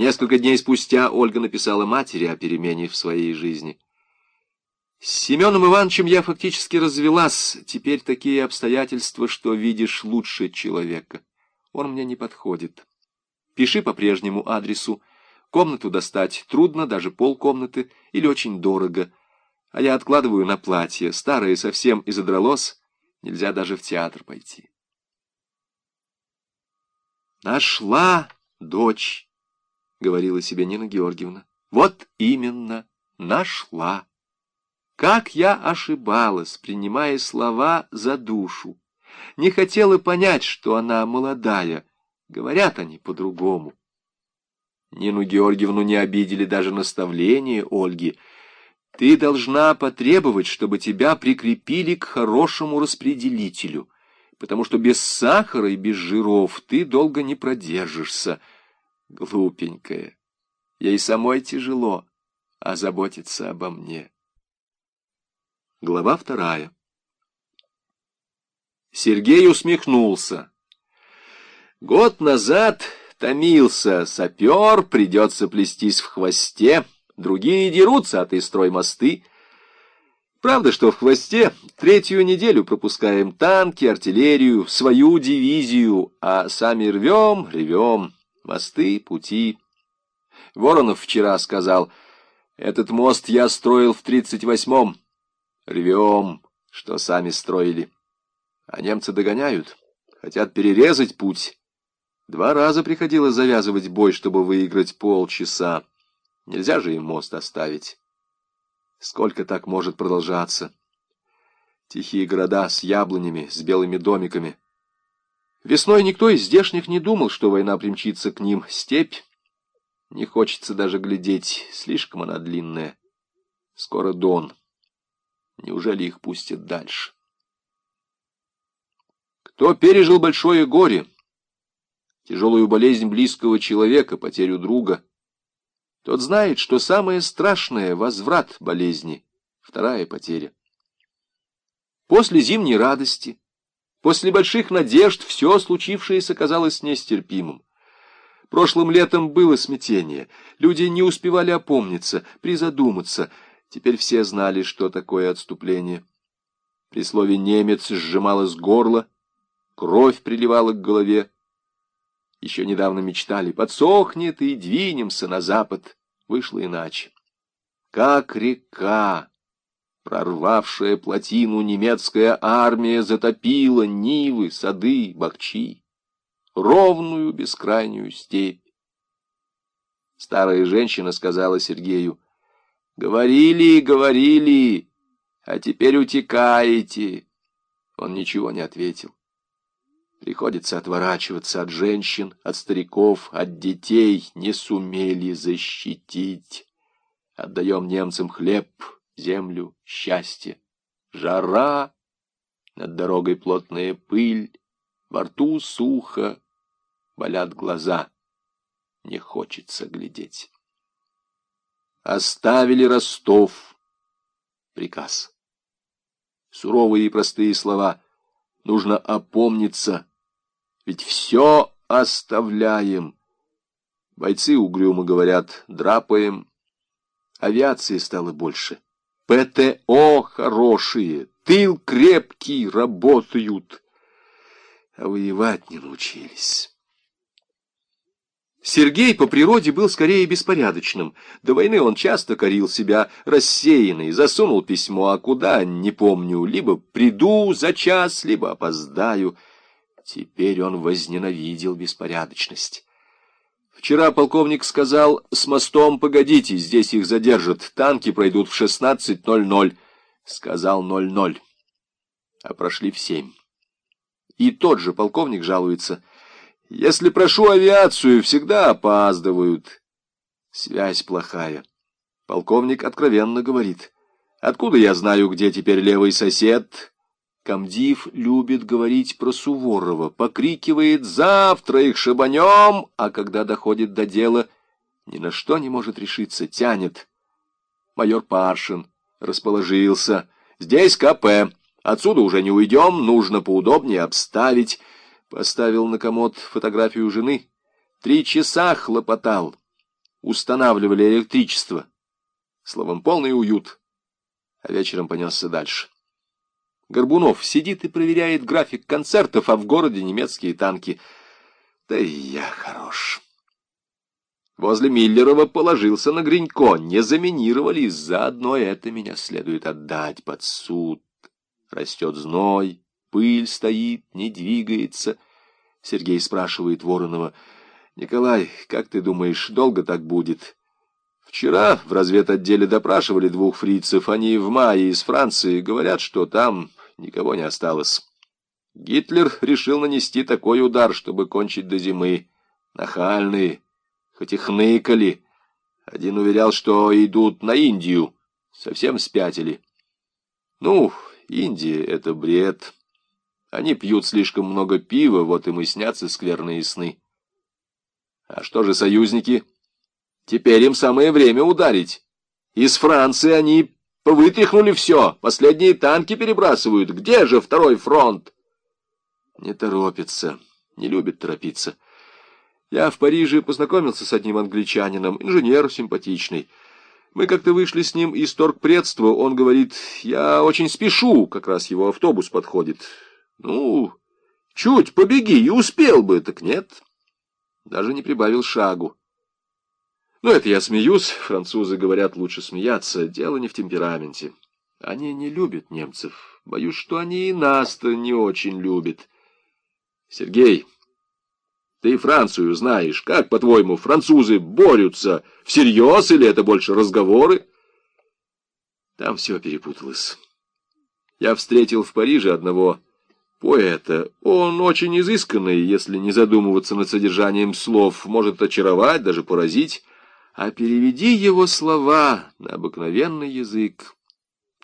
Несколько дней спустя Ольга написала матери о перемене в своей жизни. С Семеном Ивановичем я фактически развелась. Теперь такие обстоятельства, что видишь лучше человека. Он мне не подходит. Пиши по прежнему адресу. Комнату достать трудно, даже полкомнаты, или очень дорого. А я откладываю на платье. Старое совсем и задралось. Нельзя даже в театр пойти. Нашла дочь, говорила себе Нина Георгиевна. Вот именно, нашла. Как я ошибалась, принимая слова за душу. Не хотела понять, что она молодая. Говорят они по-другому. Нину Георгиевну не обидели даже наставления Ольги. Ты должна потребовать, чтобы тебя прикрепили к хорошему распределителю, потому что без сахара и без жиров ты долго не продержишься. Глупенькая, ей самой тяжело, а заботиться обо мне. Глава вторая. Сергей усмехнулся. Год назад томился сапер, придется плестись в хвосте, другие дерутся, а ты строй мосты. Правда, что в хвосте третью неделю пропускаем танки, артиллерию, свою дивизию, а сами рвем, ревем, мосты, пути. Воронов вчера сказал, этот мост я строил в тридцать восьмом. Рвем, что сами строили. А немцы догоняют, хотят перерезать путь. Два раза приходилось завязывать бой, чтобы выиграть полчаса. Нельзя же им мост оставить. Сколько так может продолжаться? Тихие города с яблонями, с белыми домиками. Весной никто из здешних не думал, что война примчится к ним. Степь. Не хочется даже глядеть, слишком она длинная. Скоро Дон. Неужели их пустят дальше? Кто пережил большое горе, тяжелую болезнь близкого человека, потерю друга. Тот знает, что самое страшное — возврат болезни, вторая потеря. После зимней радости, после больших надежд, все случившееся казалось нестерпимым. Прошлым летом было смятение, люди не успевали опомниться, призадуматься. Теперь все знали, что такое отступление. При слове «немец» сжималось горло, кровь приливала к голове. Еще недавно мечтали, подсохнет и двинемся на запад. Вышло иначе. Как река, прорвавшая плотину, немецкая армия затопила нивы, сады, бахчи, ровную бескрайнюю степь. Старая женщина сказала Сергею, «Говорили, говорили, а теперь утекаете». Он ничего не ответил. Приходится отворачиваться от женщин, от стариков, от детей. Не сумели защитить. Отдаем немцам хлеб, землю, счастье. Жара, над дорогой плотная пыль, во рту сухо, болят глаза. Не хочется глядеть. Оставили Ростов. Приказ. Суровые и простые слова. Нужно опомниться ведь все оставляем. Бойцы угрюмо говорят, драпаем. Авиации стало больше. ПТО хорошие, тыл крепкий, работают. А воевать не научились. Сергей по природе был скорее беспорядочным. До войны он часто корил себя рассеянный, засунул письмо, а куда, не помню, либо приду за час, либо опоздаю — Теперь он возненавидел беспорядочность. Вчера полковник сказал, с мостом погодите, здесь их задержат, танки пройдут в 16.00. Сказал 00, а прошли в 7. И тот же полковник жалуется, если прошу авиацию, всегда опаздывают. Связь плохая. Полковник откровенно говорит, откуда я знаю, где теперь левый сосед, Комдив любит говорить про Суворова, покрикивает «Завтра их шибанем!», а когда доходит до дела, ни на что не может решиться, тянет. Майор Паршин расположился. «Здесь КП. Отсюда уже не уйдем, нужно поудобнее обставить». Поставил на комод фотографию жены. Три часа хлопотал. устанавливали электричество. Словом, полный уют. А вечером понесся дальше. Горбунов сидит и проверяет график концертов, а в городе немецкие танки. Да и я хорош. Возле Миллерова положился на Гринько. Не заминировали, заодно это меня следует отдать под суд. Растет зной, пыль стоит, не двигается. Сергей спрашивает Воронова. «Николай, как ты думаешь, долго так будет?» Вчера в разведотделе допрашивали двух фрицев. Они в мае из Франции. Говорят, что там никого не осталось. Гитлер решил нанести такой удар, чтобы кончить до зимы. Нахальные, хоть и хныкали. Один уверял, что идут на Индию. Совсем спятили. Ну, Индия — это бред. Они пьют слишком много пива, вот им и снятся скверные сны. А что же союзники? — Теперь им самое время ударить. Из Франции они повытряхнули все, последние танки перебрасывают. Где же второй фронт? Не торопится, не любит торопиться. Я в Париже познакомился с одним англичанином, инженер симпатичный. Мы как-то вышли с ним из торгпредства, он говорит, я очень спешу, как раз его автобус подходит. Ну, чуть побеги и успел бы, так нет. Даже не прибавил шагу. Ну, это я смеюсь, французы говорят, лучше смеяться, дело не в темпераменте. Они не любят немцев, боюсь, что они и нас-то не очень любят. Сергей, ты Францию знаешь, как, по-твоему, французы борются? Всерьез или это больше разговоры? Там все перепуталось. Я встретил в Париже одного поэта. Он очень изысканный, если не задумываться над содержанием слов, может очаровать, даже поразить а переведи его слова на обыкновенный язык.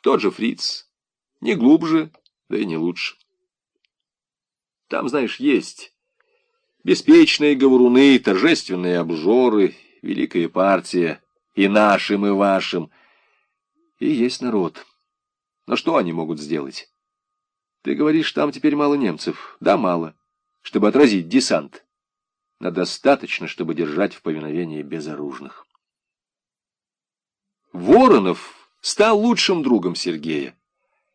Тот же фриц, не глубже, да и не лучше. Там, знаешь, есть беспечные говоруны, торжественные обжоры, великая партия, и нашим, и вашим. И есть народ. Но что они могут сделать? Ты говоришь, там теперь мало немцев. Да, мало. Чтобы отразить десант но достаточно, чтобы держать в повиновении безоружных. Воронов стал лучшим другом Сергея.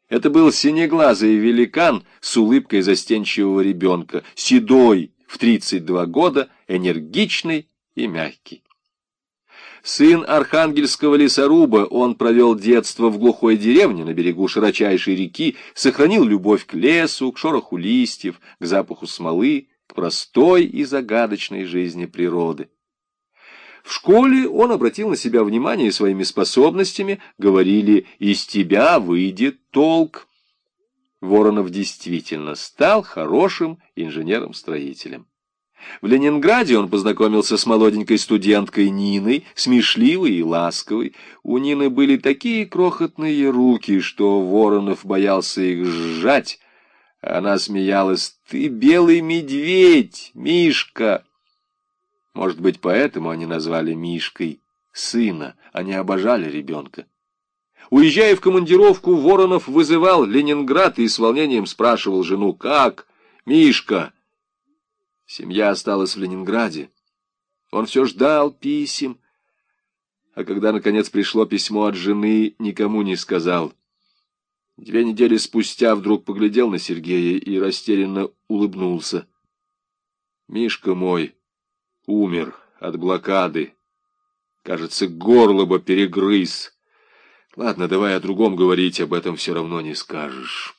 Это был синеглазый великан с улыбкой застенчивого ребенка, седой, в 32 года, энергичный и мягкий. Сын архангельского лесоруба, он провел детство в глухой деревне на берегу широчайшей реки, сохранил любовь к лесу, к шороху листьев, к запаху смолы, простой и загадочной жизни природы. В школе он обратил на себя внимание своими способностями, говорили «из тебя выйдет толк». Воронов действительно стал хорошим инженером-строителем. В Ленинграде он познакомился с молоденькой студенткой Ниной, смешливой и ласковой. У Нины были такие крохотные руки, что Воронов боялся их сжать, она смеялась. «Ты белый медведь, Мишка!» Может быть, поэтому они назвали Мишкой сына. Они обожали ребенка. Уезжая в командировку, Воронов вызывал Ленинград и с волнением спрашивал жену, «Как, Мишка?» Семья осталась в Ленинграде. Он все ждал писем, а когда, наконец, пришло письмо от жены, никому не сказал — Две недели спустя вдруг поглядел на Сергея и растерянно улыбнулся. Мишка мой умер от блокады. Кажется, горло бы перегрыз. Ладно, давай о другом говорить, об этом все равно не скажешь.